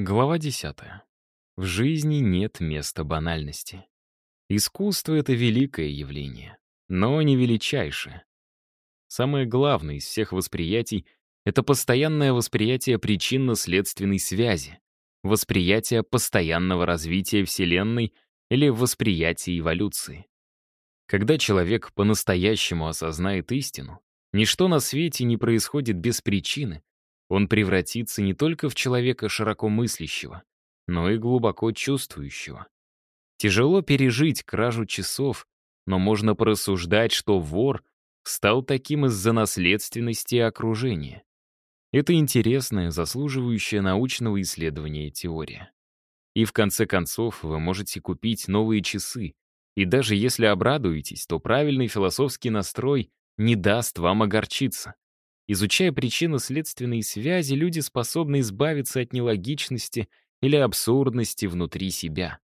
Глава 10. В жизни нет места банальности. Искусство — это великое явление, но не величайшее. Самое главное из всех восприятий — это постоянное восприятие причинно-следственной связи, восприятие постоянного развития Вселенной или восприятие эволюции. Когда человек по-настоящему осознает истину, ничто на свете не происходит без причины, он превратится не только в человека широко мыслящего, но и глубоко чувствующего. Тяжело пережить кражу часов, но можно порассуждать, что вор стал таким из-за наследственности и окружения. Это интересная, заслуживающая научного исследования теория. И в конце концов вы можете купить новые часы, и даже если обрадуетесь, то правильный философский настрой не даст вам огорчиться. Изучая причинно-следственные связи, люди способны избавиться от нелогичности или абсурдности внутри себя.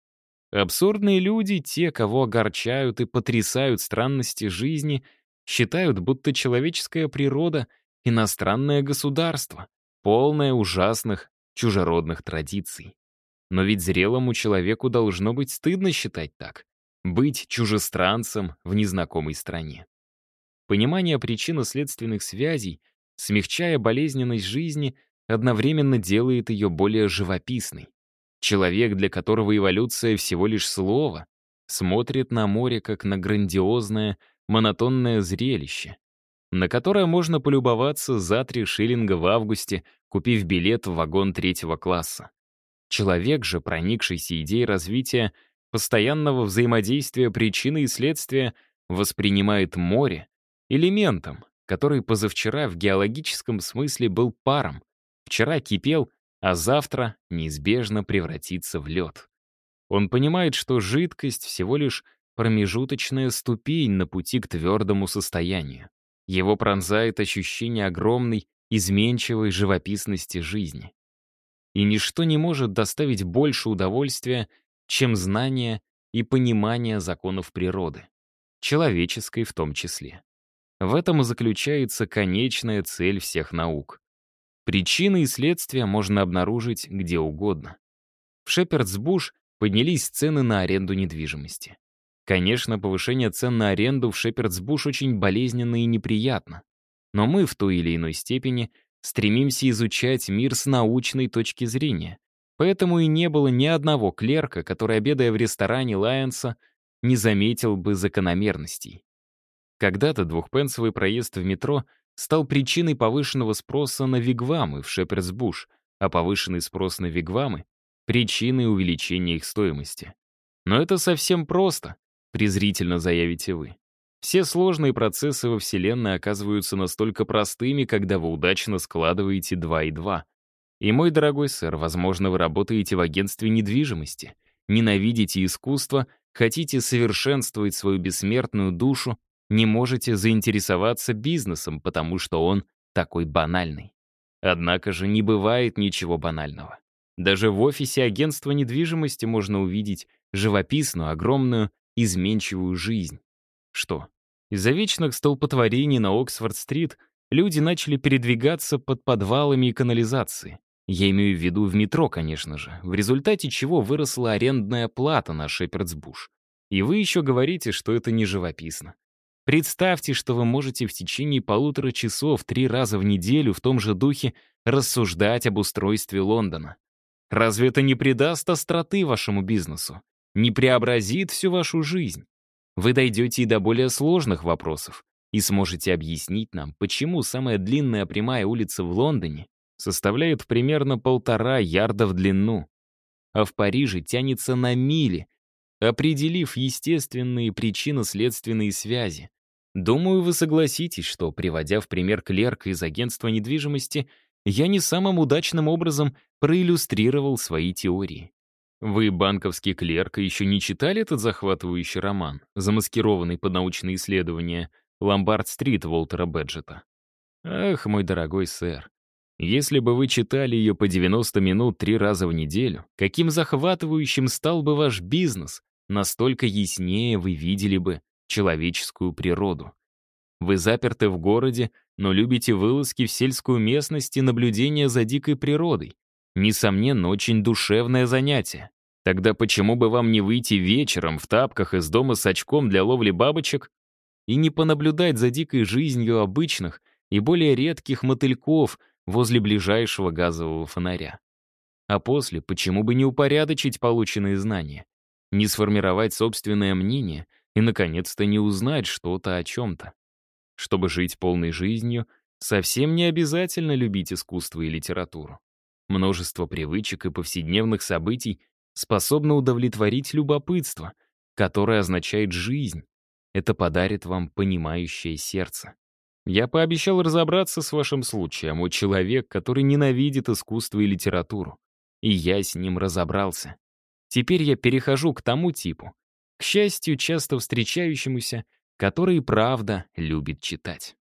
Абсурдные люди, те, кого огорчают и потрясают странности жизни, считают, будто человеческая природа — иностранное государство, полное ужасных чужеродных традиций. Но ведь зрелому человеку должно быть стыдно считать так, быть чужестранцем в незнакомой стране. Понимание причинно-следственных связей — смягчая болезненность жизни, одновременно делает ее более живописной. Человек, для которого эволюция всего лишь слово, смотрит на море как на грандиозное, монотонное зрелище, на которое можно полюбоваться за три шиллинга в августе, купив билет в вагон третьего класса. Человек же, проникшийся идеей развития постоянного взаимодействия причины и следствия, воспринимает море элементом, который позавчера в геологическом смысле был паром, вчера кипел, а завтра неизбежно превратится в лед. Он понимает, что жидкость всего лишь промежуточная ступень на пути к твердому состоянию. Его пронзает ощущение огромной, изменчивой живописности жизни. И ничто не может доставить больше удовольствия, чем знание и понимание законов природы, человеческой в том числе. В этом и заключается конечная цель всех наук. Причины и следствия можно обнаружить где угодно. В Шепердсбуш поднялись цены на аренду недвижимости. Конечно, повышение цен на аренду в Шепердсбуш очень болезненно и неприятно. Но мы в той или иной степени стремимся изучать мир с научной точки зрения. Поэтому и не было ни одного клерка, который, обедая в ресторане Лайонса, не заметил бы закономерностей. Когда-то двухпенсовый проезд в метро стал причиной повышенного спроса на вигвамы в Шеперсбуш, а повышенный спрос на вигвамы — причиной увеличения их стоимости. Но это совсем просто, презрительно заявите вы. Все сложные процессы во Вселенной оказываются настолько простыми, когда вы удачно складываете 2 и 2. И, мой дорогой сэр, возможно, вы работаете в агентстве недвижимости, ненавидите искусство, хотите совершенствовать свою бессмертную душу, не можете заинтересоваться бизнесом, потому что он такой банальный. Однако же не бывает ничего банального. Даже в офисе агентства недвижимости можно увидеть живописную, огромную, изменчивую жизнь. Что? Из-за вечных столпотворений на Оксфорд-стрит люди начали передвигаться под подвалами и канализацией. Я имею в виду в метро, конечно же, в результате чего выросла арендная плата на Шепердсбуш. И вы еще говорите, что это не живописно. Представьте, что вы можете в течение полутора часов три раза в неделю в том же духе рассуждать об устройстве Лондона. Разве это не придаст остроты вашему бизнесу? Не преобразит всю вашу жизнь? Вы дойдете и до более сложных вопросов и сможете объяснить нам, почему самая длинная прямая улица в Лондоне составляет примерно полтора ярда в длину, а в Париже тянется на мили, определив естественные причинно-следственные связи. Думаю, вы согласитесь, что, приводя в пример клерка из агентства недвижимости, я не самым удачным образом проиллюстрировал свои теории. Вы, банковский клерк, еще не читали этот захватывающий роман, замаскированный под научные исследования «Ломбард-стрит» Уолтера Беджета? Ах, мой дорогой сэр, если бы вы читали ее по 90 минут три раза в неделю, каким захватывающим стал бы ваш бизнес, настолько яснее вы видели бы человеческую природу. Вы заперты в городе, но любите вылазки в сельскую местность и наблюдение за дикой природой. несомненно, очень душевное занятие. Тогда почему бы вам не выйти вечером в тапках из дома с очком для ловли бабочек и не понаблюдать за дикой жизнью обычных и более редких мотыльков возле ближайшего газового фонаря? А после, почему бы не упорядочить полученные знания, не сформировать собственное мнение и, наконец-то, не узнать что-то о чем-то? Чтобы жить полной жизнью, совсем не обязательно любить искусство и литературу. Множество привычек и повседневных событий способно удовлетворить любопытство, которое означает жизнь. Это подарит вам понимающее сердце. Я пообещал разобраться с вашим случаем, о человек, который ненавидит искусство и литературу. И я с ним разобрался. Теперь я перехожу к тому типу, к счастью, часто встречающемуся, который правда любит читать.